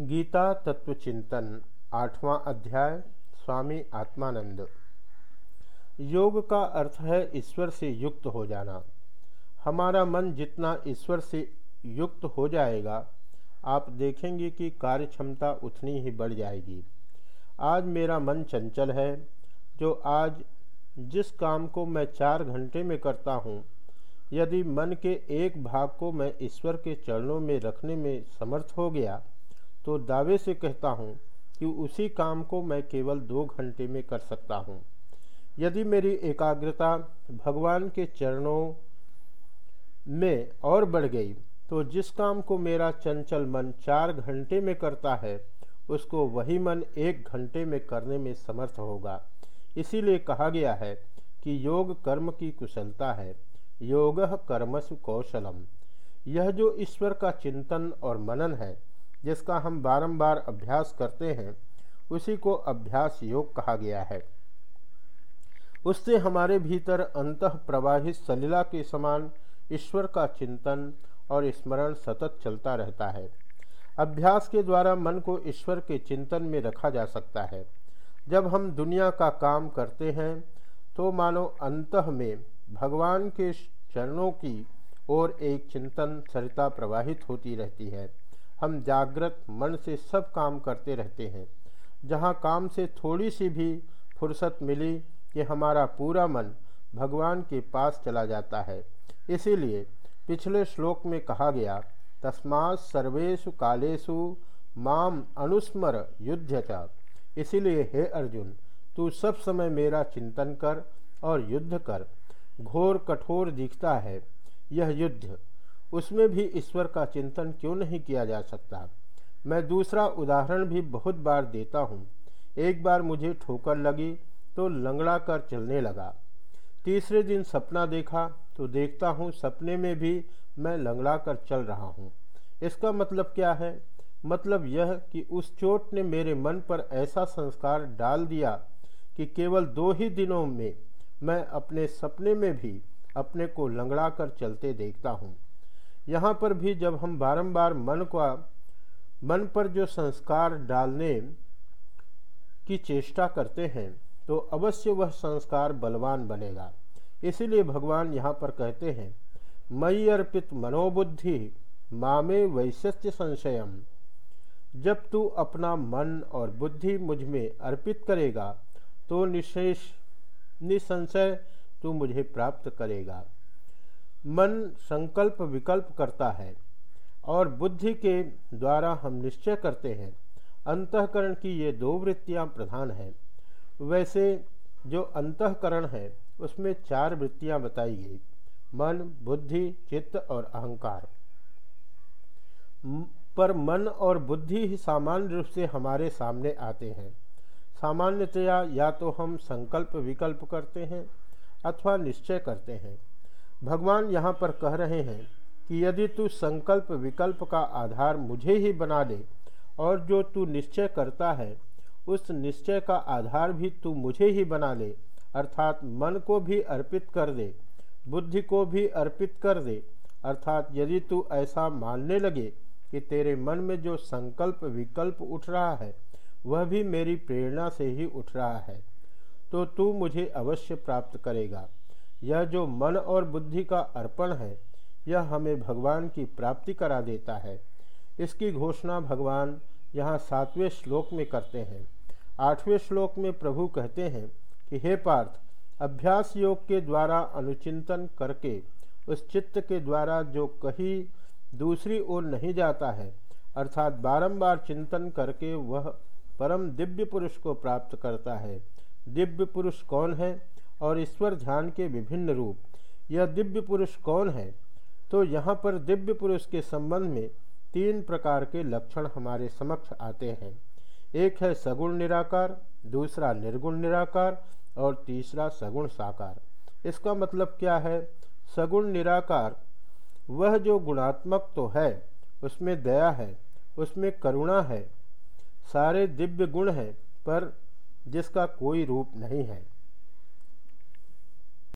गीता तत्व चिंतन, आठवां अध्याय, स्वामी आत्मानंद। योग का अर्थ है ईश्वर से युक्त हो जाना। हमारा मन जितना ईश्वर से युक्त हो जाएगा, आप देखेंगे कि कार्य क्षमता उतनी ही बढ़ जाएगी। आज मेरा मन चंचल है, जो आज जिस काम को मैं चार घंटे में करता हूँ, यदि मन के एक भाग को मैं ईश्वर के चरणों में रखने में समर्थ हो गया तो दावे से कहता हूँ कि उसी काम को मैं केवल दो घंटे में कर सकता हूँ। यदि मेरी एकाग्रता भगवान के चरणों में और बढ़ गई तो जिस काम को मेरा चंचल मन चार घंटे में करता है, उसको वही मन एक घंटे में करने में समर्थ होगा। इसीलिए कहा गया है कि योग कर्म की कुशलता है। योग कर्मसु कौशलम। यह जो ईश्वर का चिंतन और मनन है जिसका हम बारंबार अभ्यास करते हैं, उसी को अभ्यास योग कहा गया है। उससे हमारे भीतर अंत प्रवाहित सलीला के समान ईश्वर का चिंतन और स्मरण सतत चलता रहता है। अभ्यास के द्वारा मन को ईश्वर के चिंतन में रखा जा सकता है। जब हम दुनिया का काम करते हैं तो मानो अंत में भगवान के चरणों की ओर एक चिंतन सरिता प्रवाहित होती रहती है। हम जागृत मन से सब काम करते रहते हैं। जहाँ काम से थोड़ी सी भी फुर्सत मिली कि हमारा पूरा मन भगवान के पास चला जाता है। इसीलिए पिछले श्लोक में कहा गया, तस्मात् सर्वेशु कालेशु माम अनुस्मर युद्ध चा इसीलिए हे अर्जुन, तू सब समय मेरा चिंतन कर और युद्ध कर। घोर कठोर दिखता है यह युद्ध। उसमें भी ईश्वर का चिंतन क्यों नहीं किया जा सकता? मैं दूसरा उदाहरण भी बहुत बार देता हूँ। एक बार मुझे ठोकर लगी तो लंगड़ा कर चलने लगा। तीसरे दिन सपना देखा तो देखता हूँ सपने में भी मैं लंगड़ा कर चल रहा हूँ। इसका मतलब क्या है? मतलब यह कि उस चोट ने मेरे मन पर ऐसा संस्कार डाल दिया कि केवल दो ही दिनों में मैं अपने सपने में भी अपने को लंगड़ा कर चलते देखता हूँ। यहाँ पर भी जब हम बारंबार मन का मन पर जो संस्कार डालने की चेष्टा करते हैं तो अवश्य वह संस्कार बलवान बनेगा। इसीलिए भगवान यहाँ पर कहते हैं मई अर्पित मनोबुद्धि मामे वैश्य संशयम। जब तू अपना मन और बुद्धि मुझमें अर्पित करेगा तो निशेष निसंशय तू मुझे प्राप्त करेगा। मन संकल्प विकल्प करता है और बुद्धि के द्वारा हम निश्चय करते हैं। अंतकरण की ये दो वृत्तियाँ प्रधान हैं। वैसे जो अंतकरण है, उसमें चार वृत्तियाँ बताई गई मन, बुद्धि, चित्त और अहंकार। पर मन और बुद्धि ही सामान्य रूप से हमारे सामने आते हैं। सामान्यतया या तो हम संकल्प विकल्प करते हैं अथवा निश्चय करते हैं। भगवान यहाँ पर कह रहे हैं कि यदि तू संकल्प विकल्प का आधार मुझे ही बना ले और जो तू निश्चय करता है, उस निश्चय का आधार भी तू मुझे ही बना ले, अर्थात मन को भी अर्पित कर दे, बुद्धि को भी अर्पित कर दे, अर्थात यदि तू ऐसा मानने लगे कि तेरे मन में जो संकल्प विकल्प उठ रहा है, वह भी मेरी प्रेरणा से ही उठ रहा है तो तू मुझे अवश्य प्राप्त करेगा। यह जो मन और बुद्धि का अर्पण है, यह हमें भगवान की प्राप्ति करा देता है। इसकी घोषणा भगवान यहाँ सातवें श्लोक में करते हैं। आठवें श्लोक में प्रभु कहते हैं कि, हे पार्थ, अभ्यास योग के द्वारा अनुचिंतन करके, उस चित्त के द्वारा जो कहीं दूसरी ओर नहीं जाता है, अर्थात बारंबार चिंतन करके वह परम दिव्य पुरुष को प्राप्त करता है। दिव्य पुरुष कौन है? और ईश्वर ध्यान के विभिन्न रूप। यह दिव्य पुरुष कौन है? तो यहाँ पर दिव्य पुरुष के संबंध में तीन प्रकार के लक्षण हमारे समक्ष आते हैं। एक है सगुण निराकार, दूसरा निर्गुण निराकार और तीसरा सगुण साकार। इसका मतलब क्या है? सगुण निराकार, वह जो गुणात्मक तो है, उसमें दया है, उसमें करुणा है। सारे दिव्य गुण हैं, पर जिसका कोई रूप नहीं है।